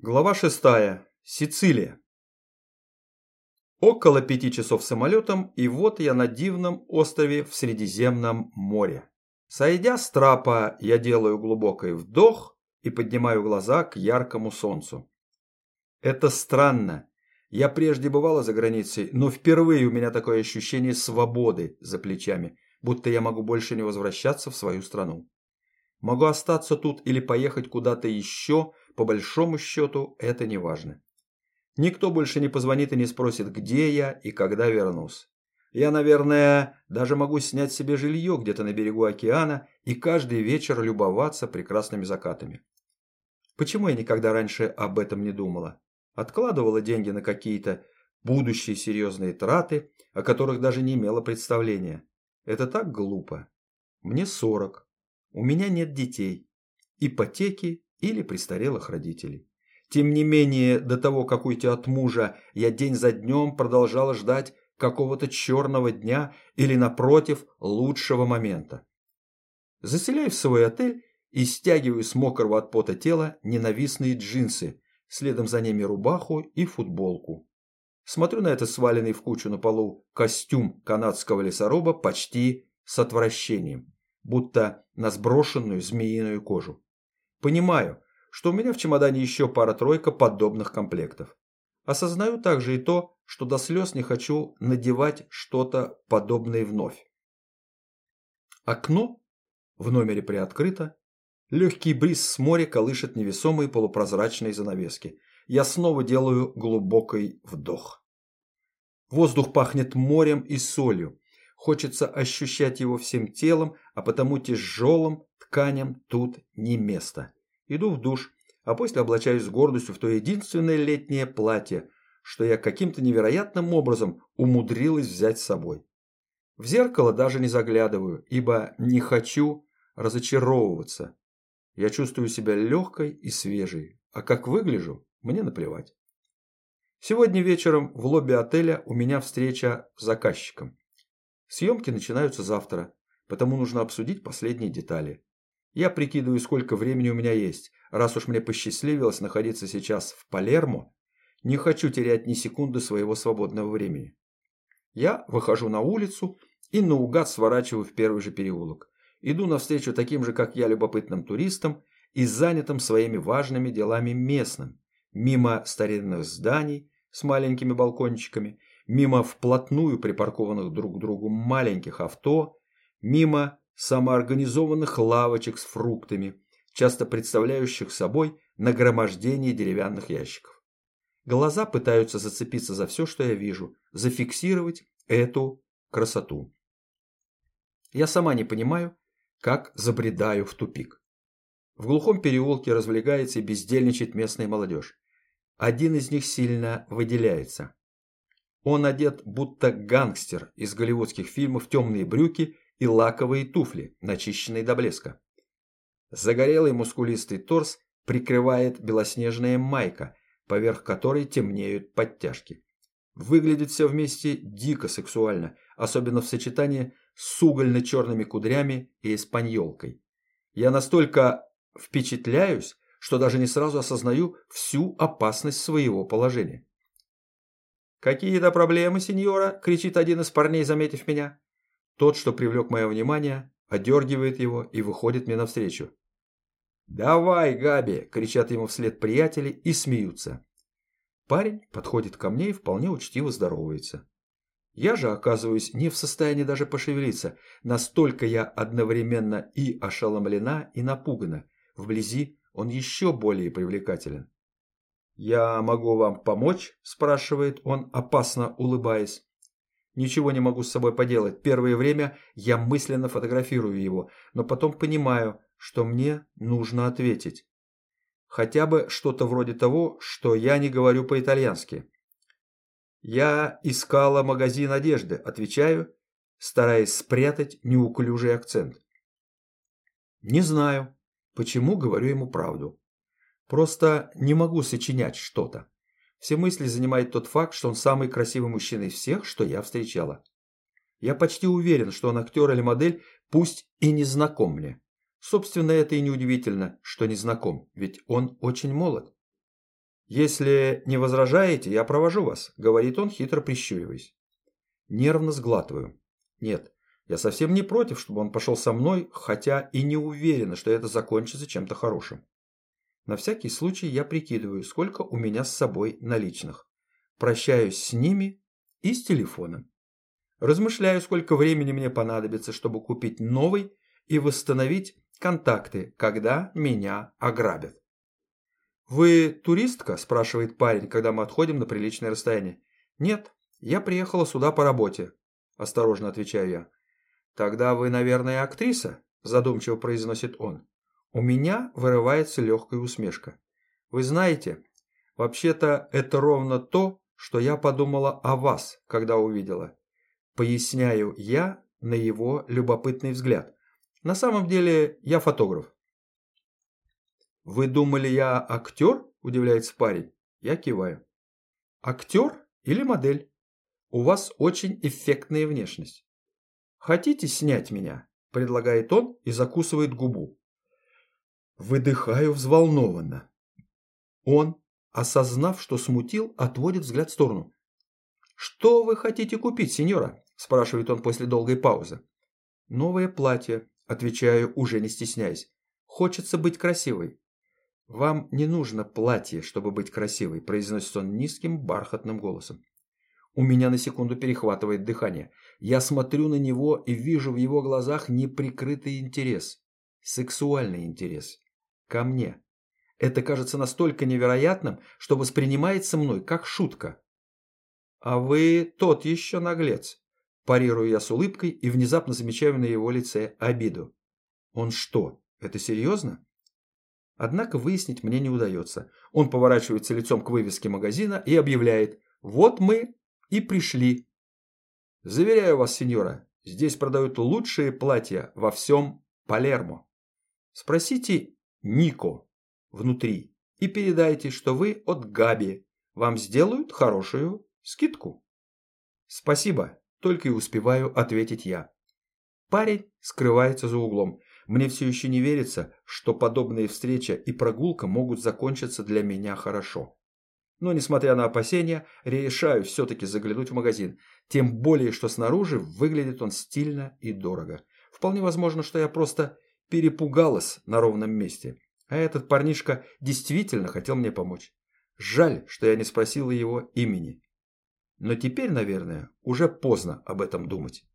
Глава 6. Сицилия. Около пяти часов самолетом, и вот я на дивном острове в Средиземном море. Сойдя с трапа, я делаю глубокий вдох и поднимаю глаза к яркому солнцу. Это странно. Я прежде бывала за границей, но впервые у меня такое ощущение свободы за плечами, будто я могу больше не возвращаться в свою страну. Могу остаться тут или поехать куда-то еще – по большому счету это не важно. Никто больше не позвонит и не спросит, где я и когда вернусь. Я, наверное, даже могу снять себе жилье где-то на берегу океана и каждый вечер любоваться прекрасными закатами. Почему я никогда раньше об этом не думала? Откладывала деньги на какие-то будущие серьезные траты, о которых даже не имела представления. Это так глупо. Мне 40. У меня нет детей. Ипотеки или престарелых родителей. Тем не менее, до того, как уйти от мужа, я день за днем продолжала ждать какого-то черного дня или, напротив, лучшего момента. Заселяю в свой отель и стягиваю с мокрого от пота тела ненавистные джинсы, следом за ними рубаху и футболку. Смотрю на этот сваленный в кучу на полу костюм канадского лесоруба почти с отвращением, будто на сброшенную змеиную кожу. Понимаю, что у меня в чемодане еще пара-тройка подобных комплектов. Осознаю также и то, что до слез не хочу надевать что-то подобное вновь. Окно в номере приоткрыто. Легкий бриз с моря колышет невесомые полупрозрачные занавески. Я снова делаю глубокий вдох. Воздух пахнет морем и солью. Хочется ощущать его всем телом, а потому тяжелым тканям тут не место. Иду в душ, а после облачаюсь с гордостью в то единственное летнее платье, что я каким-то невероятным образом умудрилась взять с собой. В зеркало даже не заглядываю, ибо не хочу разочаровываться. Я чувствую себя легкой и свежей, а как выгляжу, мне наплевать. Сегодня вечером в лобби отеля у меня встреча с заказчиком. Съемки начинаются завтра, потому нужно обсудить последние детали. Я прикидываю, сколько времени у меня есть. Раз уж мне посчастливилось находиться сейчас в Палермо, не хочу терять ни секунды своего свободного времени. Я выхожу на улицу и наугад сворачиваю в первый же переулок. Иду навстречу таким же, как я, любопытным туристам и занятым своими важными делами местным. Мимо старинных зданий с маленькими балкончиками, мимо вплотную припаркованных друг к другу маленьких авто, мимо самоорганизованных лавочек с фруктами, часто представляющих собой нагромождение деревянных ящиков. Глаза пытаются зацепиться за все, что я вижу, зафиксировать эту красоту. Я сама не понимаю, как забредаю в тупик. В глухом переулке развлекается и бездельничает местная молодежь. Один из них сильно выделяется. Он одет будто гангстер из голливудских фильмов, темные брюки и лаковые туфли, начищенные до блеска. Загорелый мускулистый торс прикрывает белоснежная майка, поверх которой темнеют подтяжки. Выглядит все вместе дико сексуально, особенно в сочетании с угольно-черными кудрями и испаньолкой. Я настолько впечатляюсь, что даже не сразу осознаю всю опасность своего положения. «Какие-то проблемы, сеньора?» – кричит один из парней, заметив меня. Тот, что привлек мое внимание, одергивает его и выходит мне навстречу. «Давай, Габи!» – кричат ему вслед приятели и смеются. Парень подходит ко мне и вполне учтиво здоровается. Я же оказываюсь не в состоянии даже пошевелиться, настолько я одновременно и ошеломлена, и напугана. Вблизи он еще более привлекателен. «Я могу вам помочь?» – спрашивает он, опасно улыбаясь. Ничего не могу с собой поделать. Первое время я мысленно фотографирую его, но потом понимаю, что мне нужно ответить. Хотя бы что-то вроде того, что я не говорю по-итальянски. Я искала магазин одежды, отвечаю, стараясь спрятать неуклюжий акцент. Не знаю, почему говорю ему правду. Просто не могу сочинять что-то. Все мысли занимает тот факт, что он самый красивый мужчина из всех, что я встречала. Я почти уверен, что он актер или модель, пусть и не знаком мне. Собственно, это и неудивительно, что не знаком, ведь он очень молод. «Если не возражаете, я провожу вас», – говорит он, хитро прищуриваясь. Нервно сглатываю. Нет, я совсем не против, чтобы он пошел со мной, хотя и не уверена, что это закончится чем-то хорошим. На всякий случай я прикидываю, сколько у меня с собой наличных. Прощаюсь с ними и с телефоном. Размышляю, сколько времени мне понадобится, чтобы купить новый и восстановить контакты, когда меня ограбят. «Вы туристка?» – спрашивает парень, когда мы отходим на приличное расстояние. «Нет, я приехала сюда по работе», – осторожно отвечаю я. «Тогда вы, наверное, актриса?» – задумчиво произносит он. У меня вырывается легкая усмешка. «Вы знаете, вообще-то это ровно то, что я подумала о вас, когда увидела. Поясняю я на его любопытный взгляд. На самом деле я фотограф. «Вы думали, я актер?» – удивляется парень. Я киваю. «Актер или модель? У вас очень эффектная внешность. Хотите снять меня?» – предлагает он и закусывает губу. Выдыхаю взволнованно. Он, осознав, что смутил, отводит взгляд в сторону. «Что вы хотите купить, сеньора?» – спрашивает он после долгой паузы. «Новое платье», – отвечаю, уже не стесняясь. «Хочется быть красивой». «Вам не нужно платье, чтобы быть красивой», – произносит он низким бархатным голосом. У меня на секунду перехватывает дыхание. Я смотрю на него и вижу в его глазах неприкрытый интерес. Сексуальный интерес. Ко мне. Это кажется настолько невероятным, что воспринимается мной как шутка. «А вы тот еще наглец», – парирую я с улыбкой и внезапно замечаю на его лице обиду. «Он что, это серьезно?» Однако выяснить мне не удается. Он поворачивается лицом к вывеске магазина и объявляет «Вот мы и пришли». «Заверяю вас, сеньора, здесь продают лучшие платья во всем Палермо. Спросите Нико внутри и передайте, что вы от Габи. Вам сделают хорошую скидку. Спасибо, только и успеваю ответить я. Парень скрывается за углом. Мне все еще не верится, что подобные встреча и прогулка могут закончиться для меня хорошо. Но, несмотря на опасения, решаю все-таки заглянуть в магазин. Тем более, что снаружи выглядит он стильно и дорого. Вполне возможно, что я просто перепугалась на ровном месте. А этот парнишка действительно хотел мне помочь. Жаль, что я не спросила его имени. Но теперь, наверное, уже поздно об этом думать.